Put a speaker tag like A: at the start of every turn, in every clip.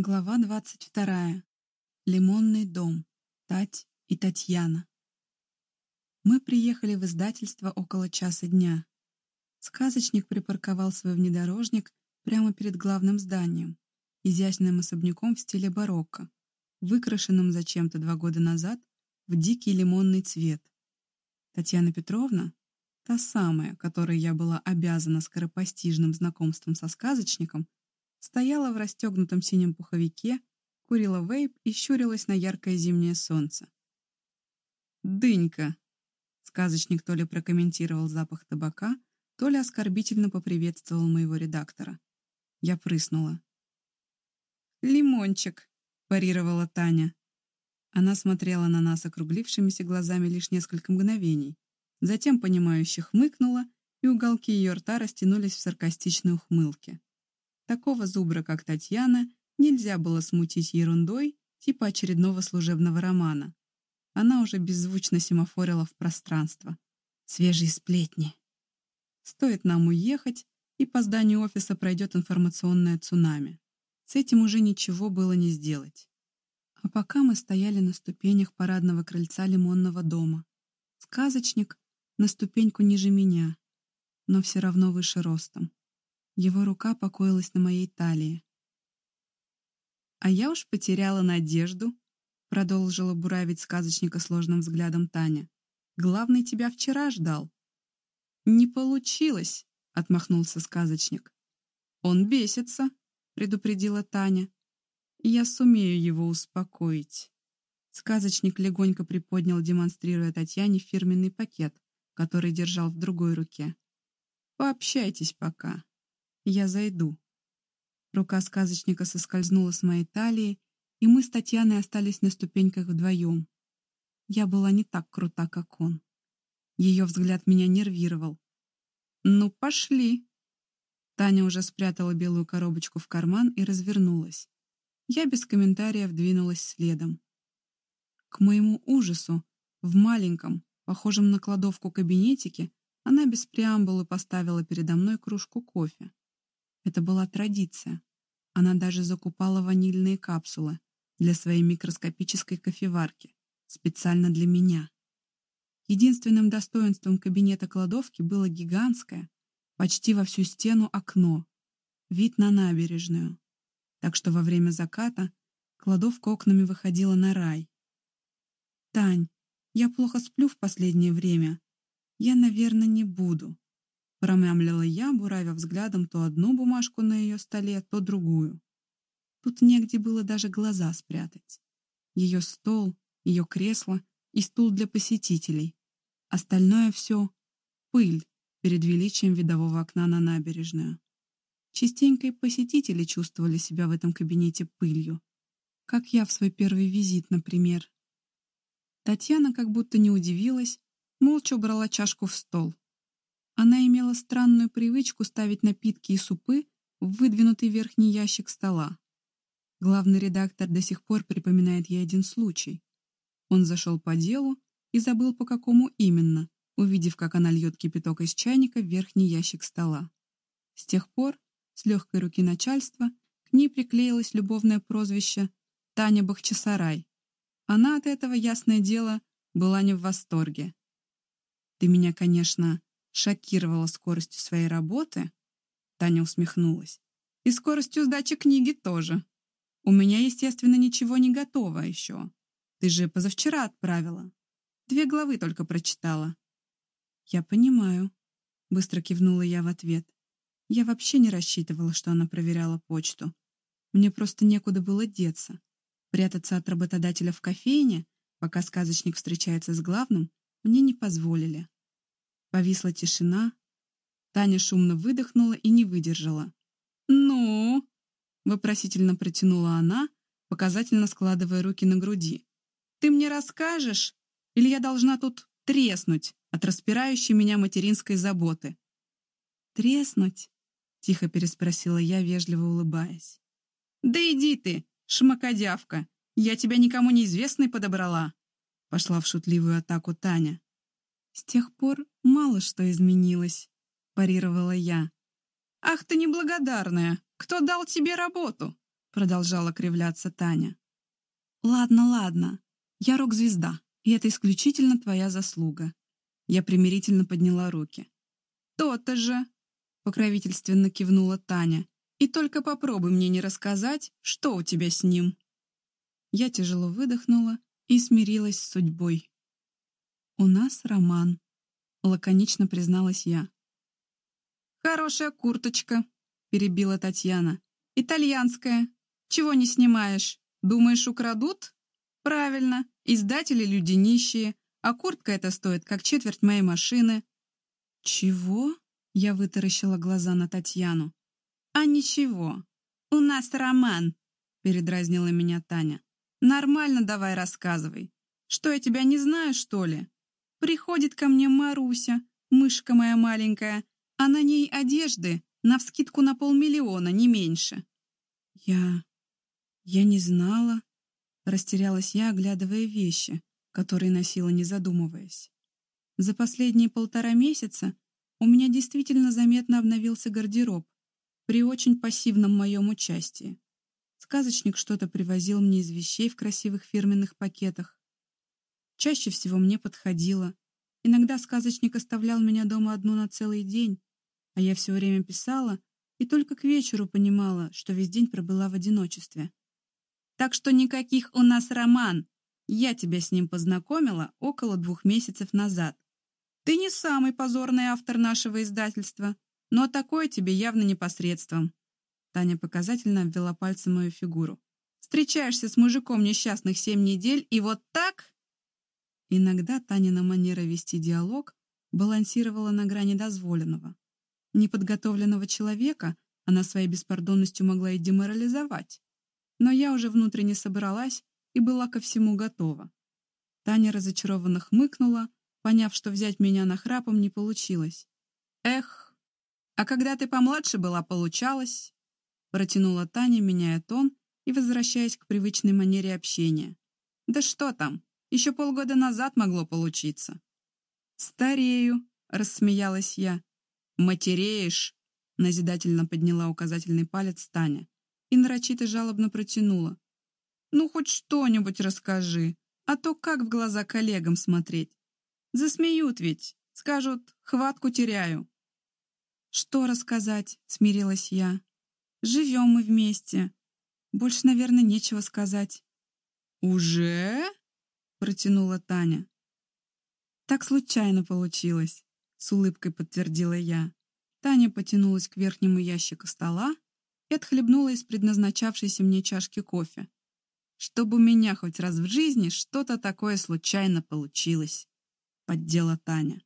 A: Глава 22. Лимонный дом. Тать и Татьяна. Мы приехали в издательство около часа дня. Сказочник припарковал свой внедорожник прямо перед главным зданием, изящным особняком в стиле барокко, выкрашенным зачем-то два года назад в дикий лимонный цвет. Татьяна Петровна, та самая, которой я была обязана скоропостижным знакомством со сказочником, стояла в расстегнутом синем пуховике, курила вейп и щурилась на яркое зимнее солнце. «Дынька!» Сказочник то ли прокомментировал запах табака, то ли оскорбительно поприветствовал моего редактора. Я прыснула. «Лимончик!» — парировала Таня. Она смотрела на нас округлившимися глазами лишь несколько мгновений, затем, понимающе хмыкнула, и уголки ее рта растянулись в саркастичной ухмылке. Такого зубра, как Татьяна, нельзя было смутить ерундой типа очередного служебного романа. Она уже беззвучно семафорила в пространство. Свежие сплетни. Стоит нам уехать, и по зданию офиса пройдет информационное цунами. С этим уже ничего было не сделать. А пока мы стояли на ступенях парадного крыльца лимонного дома. Сказочник на ступеньку ниже меня, но все равно выше ростом. Его рука покоилась на моей талии. «А я уж потеряла надежду», — продолжила буравить сказочника сложным взглядом Таня. «Главный тебя вчера ждал». «Не получилось», — отмахнулся сказочник. «Он бесится», — предупредила Таня. «Я сумею его успокоить». Сказочник легонько приподнял, демонстрируя Татьяне фирменный пакет, который держал в другой руке. «Пообщайтесь пока». Я зайду. Рука сказочника соскользнула с моей талии, и мы с Татьяной остались на ступеньках вдвоем. Я была не так крута, как он. Ее взгляд меня нервировал. «Ну, пошли!» Таня уже спрятала белую коробочку в карман и развернулась. Я без комментариев двинулась следом. К моему ужасу, в маленьком, похожем на кладовку кабинетике, она без преамбулы поставила передо мной кружку кофе. Это была традиция. Она даже закупала ванильные капсулы для своей микроскопической кофеварки, специально для меня. Единственным достоинством кабинета-кладовки было гигантское, почти во всю стену окно, вид на набережную. Так что во время заката кладовка окнами выходила на рай. «Тань, я плохо сплю в последнее время. Я, наверное, не буду», Промямлила я, буравя взглядом то одну бумажку на ее столе, то другую. Тут негде было даже глаза спрятать. Ее стол, ее кресло и стул для посетителей. Остальное все — пыль перед величием видового окна на набережную. Частенько и посетители чувствовали себя в этом кабинете пылью. Как я в свой первый визит, например. Татьяна как будто не удивилась, молча убрала чашку в стол. Она имела странную привычку ставить напитки и супы в выдвинутый верхний ящик стола. Главный редактор до сих пор припоминает ей один случай. Он зашел по делу и забыл, по какому именно, увидев, как она льет кипяток из чайника в верхний ящик стола. С тех пор, с легкой руки начальства, к ней приклеилось любовное прозвище Таня Бахчисарай. Она от этого, ясное дело, была не в восторге. «Ты меня, конечно, шокировала скоростью своей работы, Таня усмехнулась, и скоростью сдачи книги тоже. У меня, естественно, ничего не готово еще. Ты же позавчера отправила. Две главы только прочитала. Я понимаю, быстро кивнула я в ответ. Я вообще не рассчитывала, что она проверяла почту. Мне просто некуда было деться. Прятаться от работодателя в кофейне, пока сказочник встречается с главным, мне не позволили. Повисла тишина. Таня шумно выдохнула и не выдержала. «Ну?» — вопросительно протянула она, показательно складывая руки на груди. «Ты мне расскажешь? Или я должна тут треснуть от распирающей меня материнской заботы?» «Треснуть?» — тихо переспросила я, вежливо улыбаясь. «Да иди ты, шмакодявка! Я тебя никому неизвестной подобрала!» Пошла в шутливую атаку Таня. С тех пор мало что изменилось, парировала я. Ах ты неблагодарная! Кто дал тебе работу? продолжала кривляться Таня. Ладно, ладно. Я рок-звезда, и это исключительно твоя заслуга. Я примирительно подняла руки. «То-то же!» — покровительственно кивнула Таня. «И только попробуй мне не рассказать, что у тебя с ним». Я тяжело выдохнула и смирилась с судьбой. «У нас роман», — лаконично призналась я. «Хорошая курточка», — перебила Татьяна. «Итальянская. Чего не снимаешь? Думаешь, украдут?» «Правильно. Издатели люди нищие, а куртка эта стоит как четверть моей машины». «Чего?» — я вытаращила глаза на Татьяну. «А ничего. У нас роман», — передразнила меня Таня. «Нормально давай рассказывай. Что, я тебя не знаю, что ли? Приходит ко мне Маруся, мышка моя маленькая, а на ней одежды, навскидку на полмиллиона, не меньше». «Я... я не знала», — растерялась я, оглядывая вещи, которые носила, не задумываясь. За последние полтора месяца у меня действительно заметно обновился гардероб при очень пассивном моем участии. Сказочник что-то привозил мне из вещей в красивых фирменных пакетах. Чаще всего мне подходило. Иногда сказочник оставлял меня дома одну на целый день, а я все время писала и только к вечеру понимала, что весь день пробыла в одиночестве. Так что никаких у нас роман. Я тебя с ним познакомила около двух месяцев назад. Ты не самый позорный автор нашего издательства, но такое тебе явно непосредством. Таня показательно обвела пальцем мою фигуру. Встречаешься с мужиком несчастных семь недель, и вот так... Иногда Танина манера вести диалог балансировала на грани дозволенного. Неподготовленного человека она своей беспардонностью могла и деморализовать. Но я уже внутренне собралась и была ко всему готова. Таня разочарованно хмыкнула, поняв, что взять меня на храпом не получилось. «Эх, а когда ты помладше была, получалось?» Протянула Таня, меняя тон и возвращаясь к привычной манере общения. «Да что там, еще полгода назад могло получиться». «Старею», — рассмеялась я. «Матереешь», — назидательно подняла указательный палец Таня и нарочито жалобно протянула. «Ну, хоть что-нибудь расскажи, а то как в глаза коллегам смотреть? Засмеют ведь, скажут, хватку теряю». «Что рассказать?» — смирилась я. «Живем мы вместе. Больше, наверное, нечего сказать». «Уже?» — протянула Таня. «Так случайно получилось», — с улыбкой подтвердила я. Таня потянулась к верхнему ящику стола и отхлебнула из предназначавшейся мне чашки кофе. «Чтобы у меня хоть раз в жизни что-то такое случайно получилось», — поддела Таня.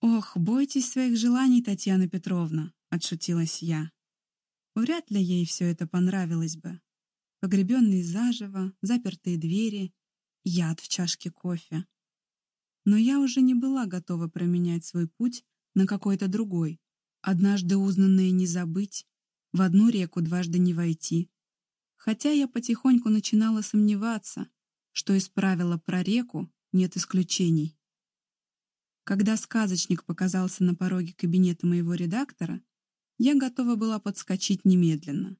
A: «Ох, бойтесь своих желаний, Татьяна Петровна», — отшутилась я. Вряд ли ей все это понравилось бы. Погребенные заживо, запертые двери, яд в чашке кофе. Но я уже не была готова променять свой путь на какой-то другой. Однажды узнанное не забыть, в одну реку дважды не войти. Хотя я потихоньку начинала сомневаться, что из правила про реку нет исключений. Когда сказочник показался на пороге кабинета моего редактора, я готова была подскочить немедленно.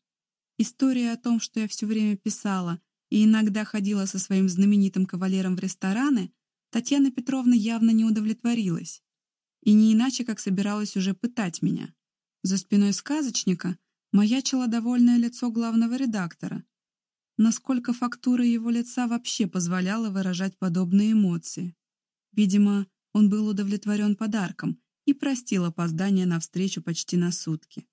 A: История о том, что я все время писала и иногда ходила со своим знаменитым кавалером в рестораны, Татьяна Петровна явно не удовлетворилась. И не иначе, как собиралась уже пытать меня. За спиной сказочника маячило довольное лицо главного редактора. Насколько фактура его лица вообще позволяла выражать подобные эмоции? Видимо, он был удовлетворен подарком и простил опоздание на встречу почти на сутки.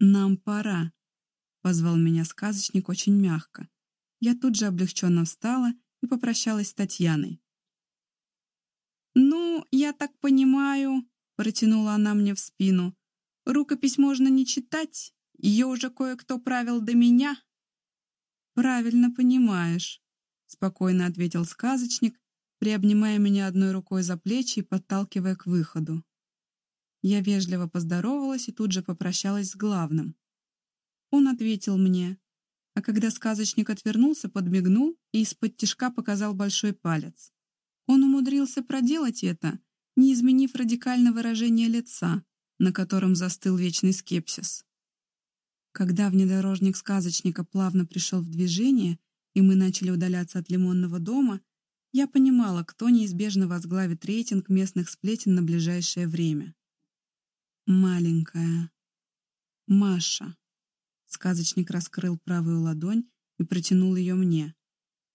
A: «Нам пора», — позвал меня сказочник очень мягко. Я тут же облегченно встала и попрощалась с Татьяной. «Ну, я так понимаю», — протянула она мне в спину, «рукопись можно не читать, ее уже кое-кто правил до меня». «Правильно понимаешь», — спокойно ответил сказочник приобнимая меня одной рукой за плечи и подталкивая к выходу. Я вежливо поздоровалась и тут же попрощалась с главным. Он ответил мне, а когда сказочник отвернулся, подмигнул и из-под тишка показал большой палец. Он умудрился проделать это, не изменив радикально выражение лица, на котором застыл вечный скепсис. Когда внедорожник сказочника плавно пришел в движение, и мы начали удаляться от лимонного дома, я понимала, кто неизбежно возглавит рейтинг местных сплетен на ближайшее время. Маленькая. Маша. Сказочник раскрыл правую ладонь и протянул ее мне.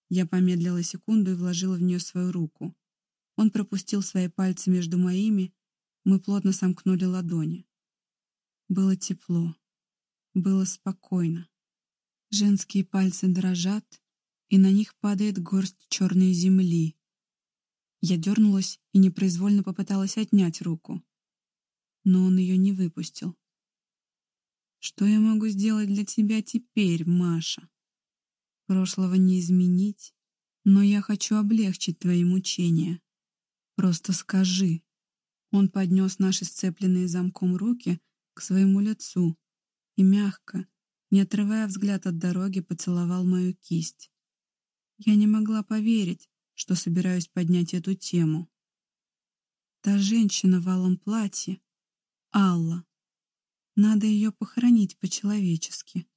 A: Я помедлила секунду и вложила в нее свою руку. Он пропустил свои пальцы между моими, мы плотно сомкнули ладони. Было тепло. Было спокойно. Женские пальцы дрожат, и на них падает горсть черной земли. Я дернулась и непроизвольно попыталась отнять руку. Но он ее не выпустил. «Что я могу сделать для тебя теперь, Маша? Прошлого не изменить, но я хочу облегчить твои мучения. Просто скажи». Он поднес наши сцепленные замком руки к своему лицу и мягко, не отрывая взгляд от дороги, поцеловал мою кисть. Я не могла поверить, что собираюсь поднять эту тему. Та женщина в алом платье — Алла. Надо ее похоронить по-человечески.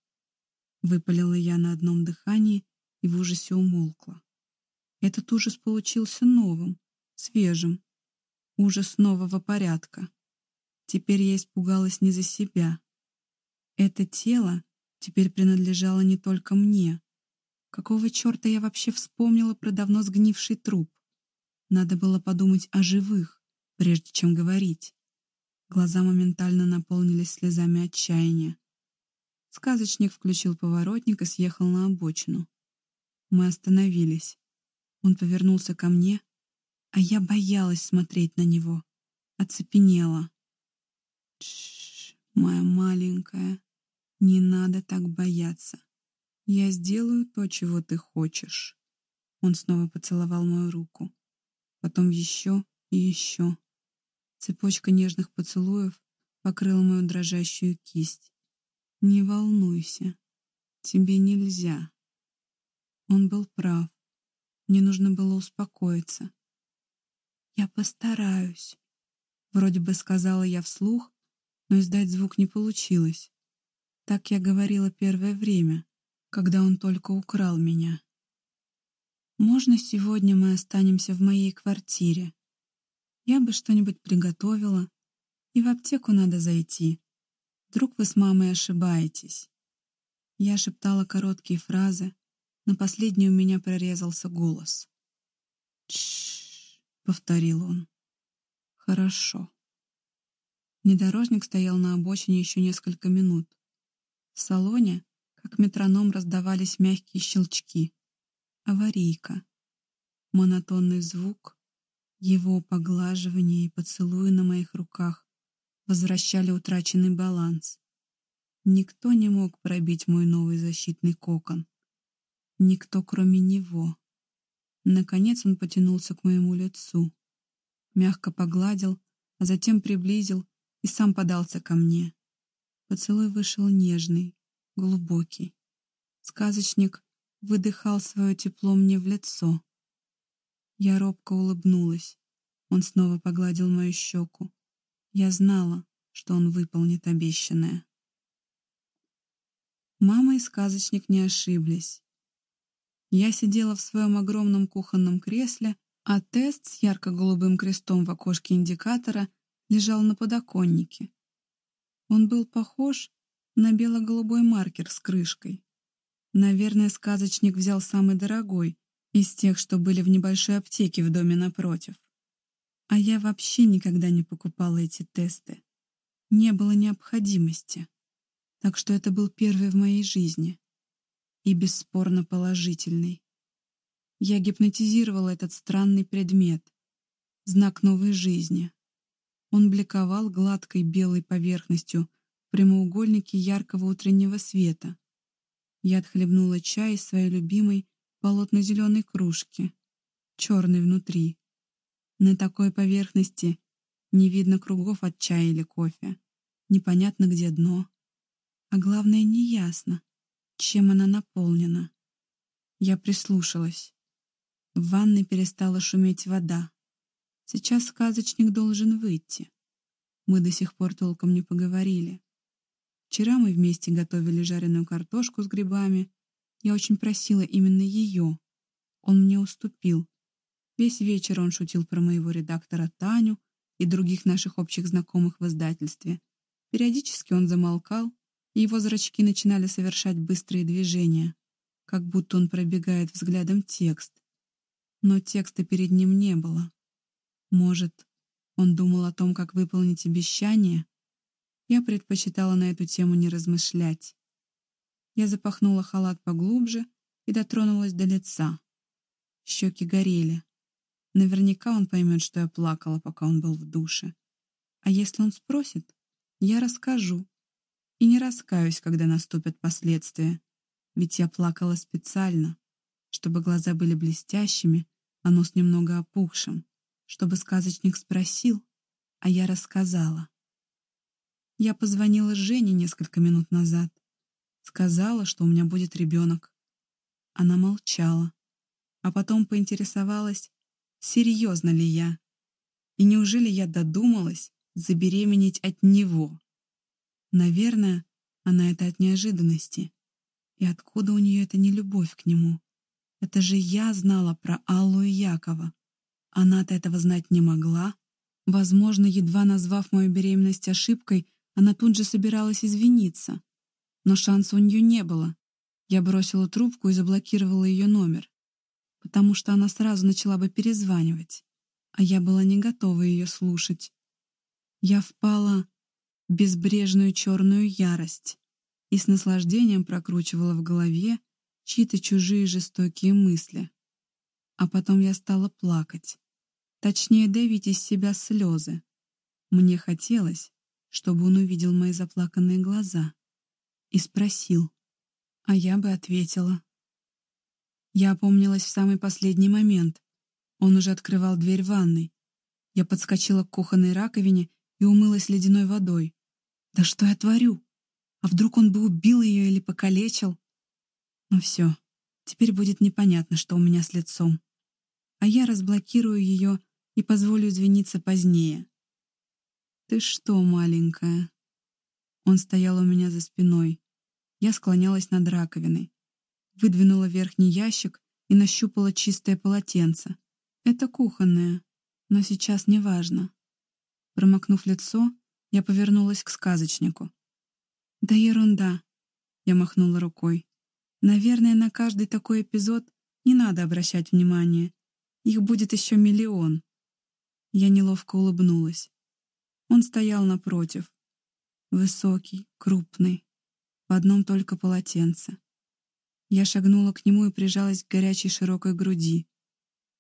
A: Выпалила я на одном дыхании и в ужасе умолкла. Этот ужас получился новым, свежим. Ужас нового порядка. Теперь я испугалась не за себя. Это тело теперь принадлежало не только мне. Какого черта я вообще вспомнила про давно сгнивший труп? Надо было подумать о живых, прежде чем говорить. Глаза моментально наполнились слезами отчаяния. Сказочник включил поворотник и съехал на обочину. Мы остановились. Он повернулся ко мне, а я боялась смотреть на него. Оцепенела. Тш, моя маленькая, не надо так бояться. Я сделаю то, чего ты хочешь. Он снова поцеловал мою руку. Потом еще и еще. Цепочка нежных поцелуев покрыла мою дрожащую кисть. Не волнуйся. Тебе нельзя. Он был прав. Мне нужно было успокоиться. «Я постараюсь», — вроде бы сказала я вслух, но издать звук не получилось. Так я говорила первое время, когда он только украл меня. Можно сегодня мы останемся в моей квартире? Я бы что-нибудь приготовила, и в аптеку надо зайти. Вдруг вы с мамой ошибаетесь. Я шептала короткие фразы, на последней у меня прорезался голос. «Тш-ш-ш», повторил он. «Хорошо». Внедорожник стоял на обочине еще несколько минут. В салоне как метроном раздавались мягкие щелчки. Аварийка. Монотонный звук, его поглаживание и поцелуи на моих руках возвращали утраченный баланс. Никто не мог пробить мой новый защитный кокон. Никто, кроме него. Наконец он потянулся к моему лицу. Мягко погладил, а затем приблизил и сам подался ко мне. Поцелуй вышел нежный, глубокий. Сказочник выдыхал свое тепло мне в лицо. Я робко улыбнулась. Он снова погладил мою щеку. Я знала, что он выполнит обещанное. Мама и сказочник не ошиблись. Я сидела в своем огромном кухонном кресле, а тест с ярко-голубым крестом в окошке индикатора лежал на подоконнике. Он был похож на бело-голубой маркер с крышкой. Наверное, сказочник взял самый дорогой из тех, что были в небольшой аптеке в доме напротив. А я вообще никогда не покупала эти тесты. Не было необходимости. Так что это был первый в моей жизни. И бесспорно положительный. Я гипнотизировала этот странный предмет. Знак новой жизни. Он бликовал гладкой белой поверхностью прямоугольники яркого утреннего света. Я отхлебнула чай из своей любимой болотно-зеленой кружки, черной внутри. На такой поверхности не видно кругов от чая или кофе. Непонятно, где дно. А главное, неясно, чем она наполнена. Я прислушалась. В ванной перестала шуметь вода. Сейчас сказочник должен выйти. Мы до сих пор толком не поговорили. Вчера мы вместе готовили жареную картошку с грибами. Я очень просила именно ее. Он мне уступил. Весь вечер он шутил про моего редактора Таню и других наших общих знакомых в издательстве. Периодически он замолкал, и его зрачки начинали совершать быстрые движения, как будто он пробегает взглядом текст. Но текста перед ним не было. Может, он думал о том, как выполнить обещание? Я предпочитала на эту тему не размышлять. Я запахнула халат поглубже и дотронулась до лица. Щеки горели. Наверняка он поймет, что я плакала, пока он был в душе. А если он спросит, я расскажу. И не раскаюсь, когда наступят последствия. Ведь я плакала специально, чтобы глаза были блестящими, а нос немного опухшим, чтобы сказочник спросил, а я рассказала. Я позвонила Жене несколько минут назад. Сказала, что у меня будет ребенок. Она молчала. А потом поинтересовалась, серьезно ли я. И неужели я додумалась забеременеть от него? Наверное, она это от неожиданности. И откуда у нее эта нелюбовь к нему? Это же я знала про Аллу и Якова. Она-то этого знать не могла. Возможно, едва назвав мою беременность ошибкой, она тут же собиралась извиниться. Но шанса у нее не было. Я бросила трубку и заблокировала ее номер, потому что она сразу начала бы перезванивать, а я была не готова ее слушать. Я впала в безбрежную черную ярость и с наслаждением прокручивала в голове чьи-то чужие жестокие мысли. А потом я стала плакать, точнее давить из себя слезы. Мне хотелось, чтобы он увидел мои заплаканные глаза и спросил, а я бы ответила. Я опомнилась в самый последний момент. Он уже открывал дверь ванной. Я подскочила к кухонной раковине и умылась ледяной водой. Да что я творю? А вдруг он бы убил ее или покалечил? Ну все, теперь будет непонятно, что у меня с лицом. А я разблокирую ее и позволю извиниться позднее. «Ты что, маленькая?» Он стоял у меня за спиной. Я склонялась над раковиной. Выдвинула верхний ящик и нащупала чистое полотенце. Это кухонное, но сейчас не важно. Промокнув лицо, я повернулась к сказочнику. «Да ерунда!» — я махнула рукой. «Наверное, на каждый такой эпизод не надо обращать внимания. Их будет еще миллион». Я неловко улыбнулась. Он стоял напротив. Высокий, крупный, в одном только полотенце. Я шагнула к нему и прижалась к горячей широкой груди.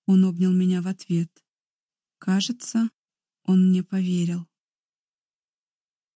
A: Он обнял меня в ответ. Кажется, он мне поверил.